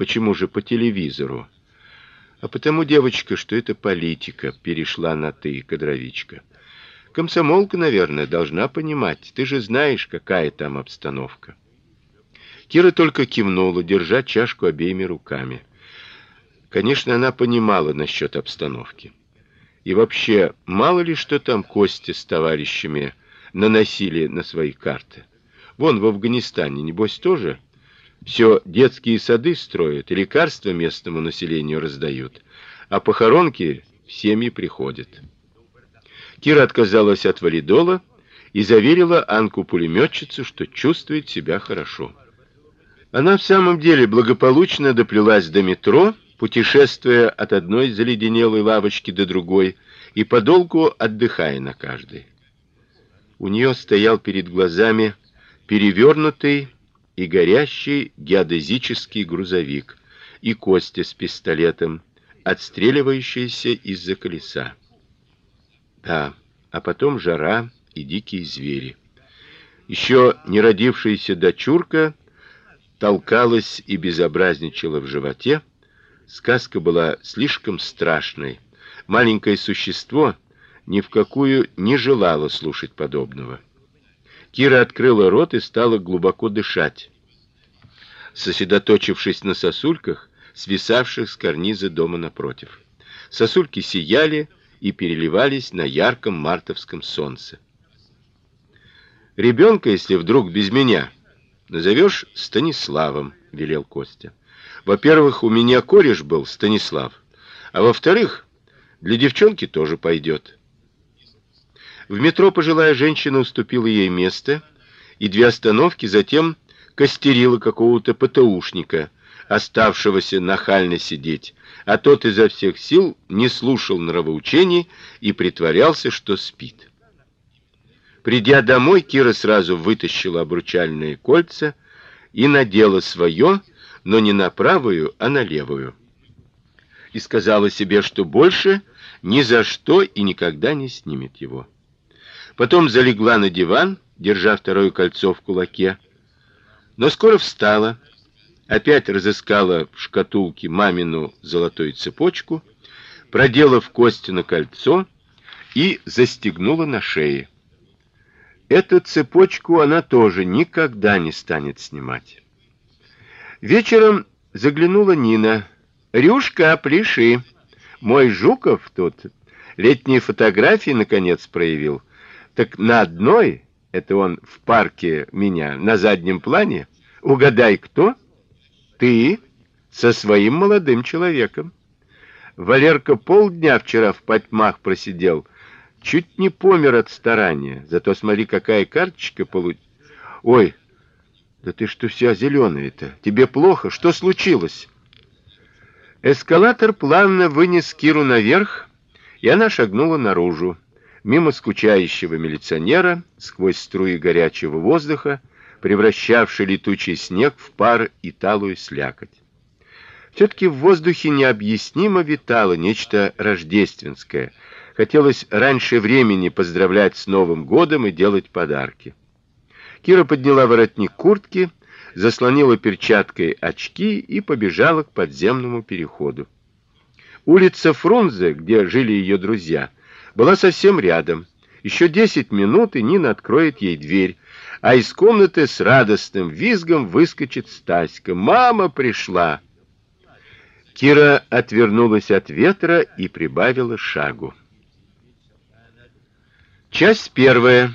Почему же по телевизору? А потому, девочка, что это политика, перешла на ты, кадровичка. Комсомолка, наверное, должна понимать. Ты же знаешь, какая там обстановка. Кира только кивнула, держа чашку обеими руками. Конечно, она понимала насчет обстановки. И вообще, мало ли что там Костя с товарищами наносили на свои карты. Вон в Афганистане небось тоже все детские сады строят, лекарства местному населению раздают, а похоронки в семьи приходят. Кира отказалась от валидола и заверила Анку пулеметчицу, что чувствует себя хорошо. Она в самом деле благополучно доплелась до метро, путешествуя от одной заледенелой лавочки до другой и подолгу отдыхая на каждой. У нее стоял перед глазами перевернутый и горящий геодезический грузовик и Костя с пистолетом, отстреливающийся из-за колеса. Да, а потом жара и дикие звери. Еще не родившаяся дочурка толкалась и безобразничала в животе. Сказка была слишком страшной. Маленькое существо ни в какую не желало слушать подобного. Кира открыла рот и стала глубоко дышать, сосредоточившись на сосульках, свисавших с карниза дома напротив. Сосульки сияли и переливались на ярком мартовском солнце. Ребенка, если вдруг без меня, Назовешь Станиславом, велел Костя. Во-первых, у меня кореш был Станислав, а во-вторых, для девчонки тоже пойдет. В метро пожилая женщина уступила ей место, и две остановки затем костерила какого-то ПТУшника, оставшегося нахально сидеть, а тот изо всех сил не слушал нравоучений и притворялся, что спит. Придя домой, Кира сразу вытащила обручальные кольца и надела свое, но не на правую, а на левую. И сказала себе, что больше ни за что и никогда не снимет его. Потом залегла на диван, держа второе кольцо в кулаке. Но скоро встала, опять разыскала в шкатулке мамину золотую цепочку, продела в кости на кольцо и застегнула на шее. Эту цепочку она тоже никогда не станет снимать. Вечером заглянула Нина. Рюшка, пляши. Мой Жуков тут летние фотографии наконец проявил. Так на одной, это он в парке меня на заднем плане, угадай кто? Ты со своим молодым человеком. Валерка полдня вчера в потьмах просидел Чуть не помер от старания. Зато смотри, какая карточка получ... Ой, да ты что вся зеленая-то? Тебе плохо? Что случилось? Эскалатор плавно вынес Киру наверх, и она шагнула наружу, мимо скучающего милиционера, сквозь струи горячего воздуха, превращавший летучий снег в пар и талую слякоть. все таки в воздухе необъяснимо витало нечто рождественское — Хотелось раньше времени поздравлять с Новым годом и делать подарки. Кира подняла воротник куртки, заслонила перчаткой очки и побежала к подземному переходу. Улица Фрунзе, где жили ее друзья, была совсем рядом. Еще десять минут, и Нина откроет ей дверь, а из комнаты с радостным визгом выскочит Стаська. Мама пришла. Кира отвернулась от ветра и прибавила шагу. Часть первая.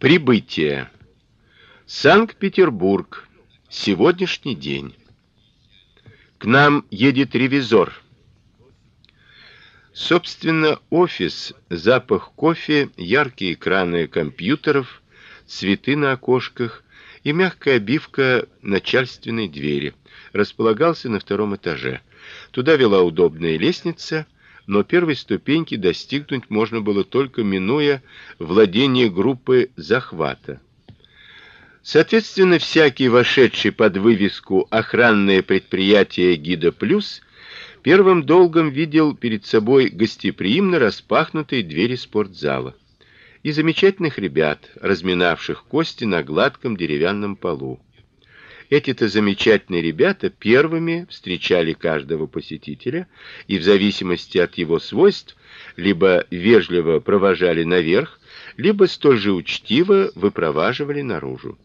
Прибытие. Санкт-Петербург. Сегодняшний день. К нам едет ревизор. Собственно, офис, запах кофе, яркие экраны компьютеров, цветы на окошках и мягкая обивка начальственной двери располагался на втором этаже. Туда вела удобная лестница, но первой ступеньки достигнуть можно было только минуя владение группы захвата. Соответственно, всякий вошедший под вывеску охранное предприятие Гида Плюс первым долгом видел перед собой гостеприимно распахнутые двери спортзала и замечательных ребят, разминавших кости на гладком деревянном полу. Эти-то замечательные ребята первыми встречали каждого посетителя и в зависимости от его свойств либо вежливо провожали наверх, либо столь же учтиво выпроваживали наружу.